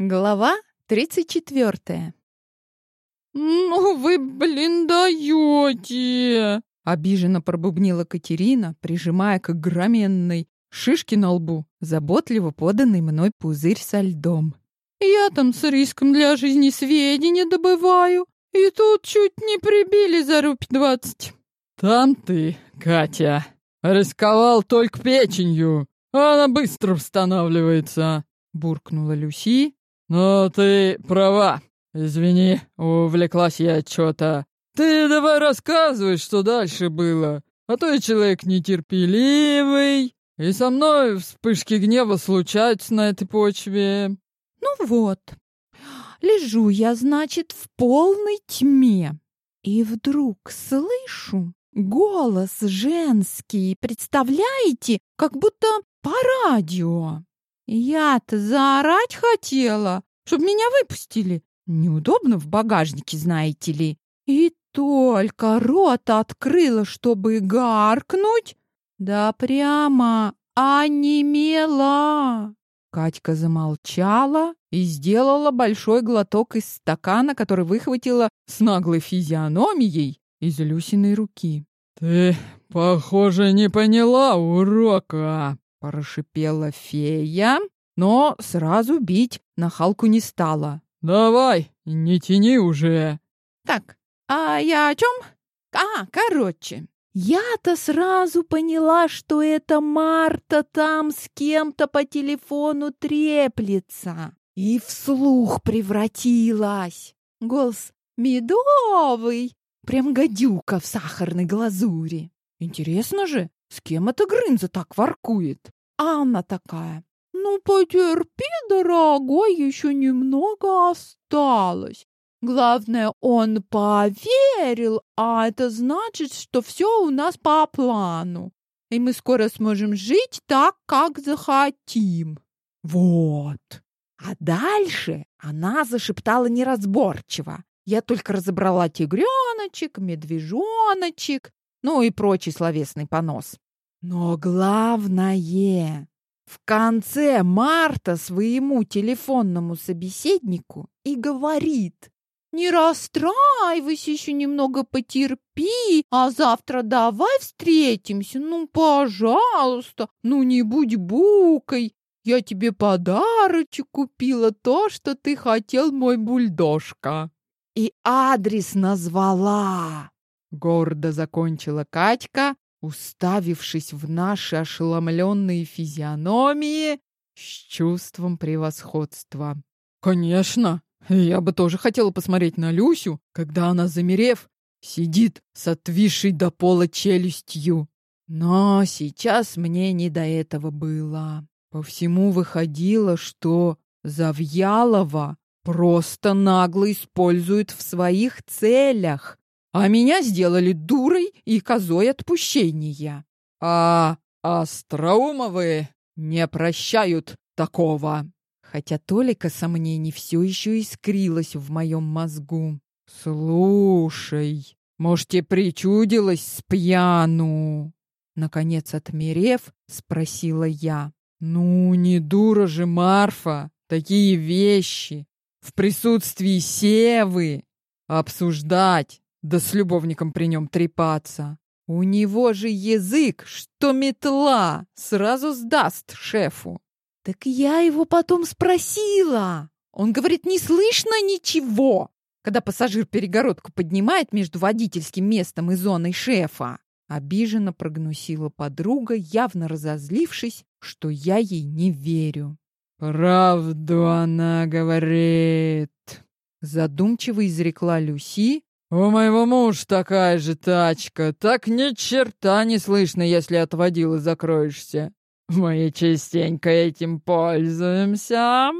Глава 34. «Ну вы, блин, даете!» Обиженно пробубнила Катерина, прижимая к огроменной шишке на лбу заботливо поданный мной пузырь со льдом. «Я там с риском для жизни сведения добываю, и тут чуть не прибили за рубь двадцать». «Там ты, Катя, рисковал только печенью, она быстро восстанавливается», — буркнула Люси, «Ну, ты права. Извини, увлеклась я что-то. Ты давай рассказывай, что дальше было. А то я человек нетерпеливый, и со мной вспышки гнева случаются на этой почве». «Ну вот, лежу я, значит, в полной тьме, и вдруг слышу голос женский, представляете, как будто по радио. Я-то заорать хотела, чтобы меня выпустили. Неудобно в багажнике, знаете ли. И только рот открыла, чтобы гаркнуть, да прямо онемела. Катька замолчала и сделала большой глоток из стакана, который выхватила с наглой физиономией из Люсиной руки. «Ты, похоже, не поняла урока», Прошипела фея, но сразу бить нахалку не стала. «Давай, не тяни уже!» «Так, а я о чем? А, короче, я-то сразу поняла, что это Марта там с кем-то по телефону треплется. И вслух превратилась. Голос медовый, прям гадюка в сахарной глазури. Интересно же, с кем эта Грынза так воркует? А она такая. Ну, потерпи, дорогой, еще немного осталось. Главное, он поверил, а это значит, что все у нас по плану. И мы скоро сможем жить так, как захотим. Вот. А дальше она зашептала неразборчиво. Я только разобрала тигреночек, медвежоночек, ну и прочий словесный понос. Но главное, в конце марта своему телефонному собеседнику и говорит, «Не расстраивайся, еще немного потерпи, а завтра давай встретимся, ну, пожалуйста, ну, не будь букой, я тебе подарочек купила, то, что ты хотел, мой бульдожка». И адрес назвала. Гордо закончила Катька, уставившись в наши ошеломленные физиономии с чувством превосходства. «Конечно, я бы тоже хотела посмотреть на Люсю, когда она, замерев, сидит с отвисшей до пола челюстью. Но сейчас мне не до этого было. По всему выходило, что Завьялова просто нагло использует в своих целях, а меня сделали дурой и козой отпущения. А Остроумовы не прощают такого. Хотя толика сомнений все еще искрилось в моем мозгу. Слушай, может, тебе причудилось с пьяну? Наконец, отмерев, спросила я. Ну, не дура же Марфа, такие вещи в присутствии Севы обсуждать да с любовником при нем трепаться. У него же язык, что метла, сразу сдаст шефу. Так я его потом спросила. Он говорит, не слышно ничего, когда пассажир перегородку поднимает между водительским местом и зоной шефа. Обиженно прогнусила подруга, явно разозлившись, что я ей не верю. «Правду она говорит», — задумчиво изрекла Люси, «У моего мужа такая же тачка. Так ни черта не слышно, если от водила закроешься. Мы частенько этим пользуемся.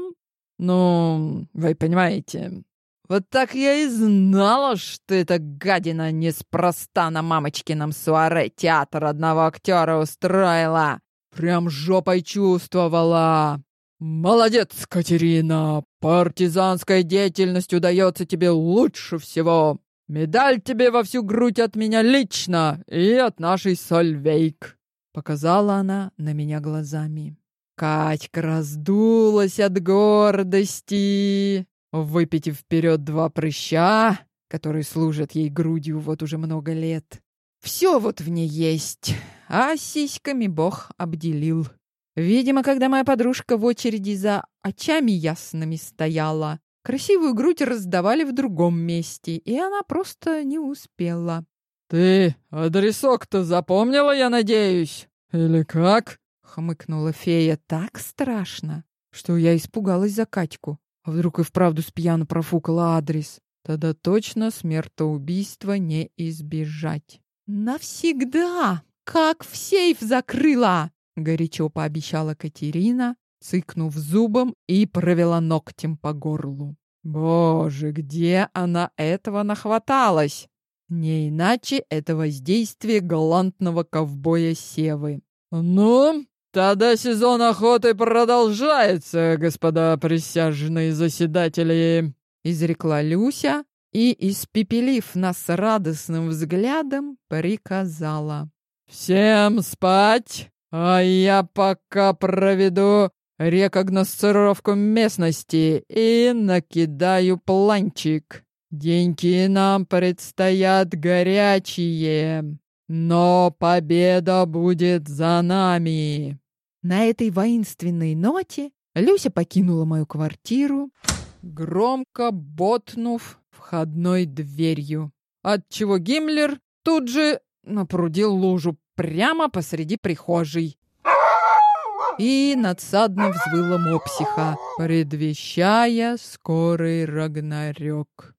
Ну, вы понимаете. Вот так я и знала, что эта гадина неспроста на мамочкином суаре театр одного актера устроила. Прям жопой чувствовала. Молодец, Катерина. Партизанская деятельность удается тебе лучше всего. Медаль тебе во всю грудь от меня лично и от нашей Сольвейк!» Показала она на меня глазами. Катька раздулась от гордости, выпитив вперед два прыща, которые служат ей грудью вот уже много лет. Все вот в ней есть, а сиськами бог обделил. Видимо, когда моя подружка в очереди за очами ясными стояла, красивую грудь раздавали в другом месте, и она просто не успела. «Ты адресок-то запомнила, я надеюсь? Или как?» — хмыкнула фея так страшно, что я испугалась за Катьку. А вдруг и вправду с пьяну профукала адрес? Тогда точно смертоубийства не избежать. «Навсегда! Как в сейф закрыла!» — горячо пообещала Катерина, цыкнув зубом и провела ногтем по горлу. «Боже, где она этого нахваталась?» Не иначе это воздействие галантного ковбоя Севы. «Ну, тогда сезон охоты продолжается, господа присяжные заседатели!» изрекла Люся и, испепелив нас радостным взглядом, приказала. «Всем спать, а я пока проведу рекогносцировку местности и накидаю планчик. Деньки нам предстоят горячие, но победа будет за нами». На этой воинственной ноте Люся покинула мою квартиру, громко ботнув входной дверью, отчего Гиммлер тут же напрудил лужу прямо посреди прихожей. И надсадно взвыла мопсиха, предвещая скорый рагнарёк.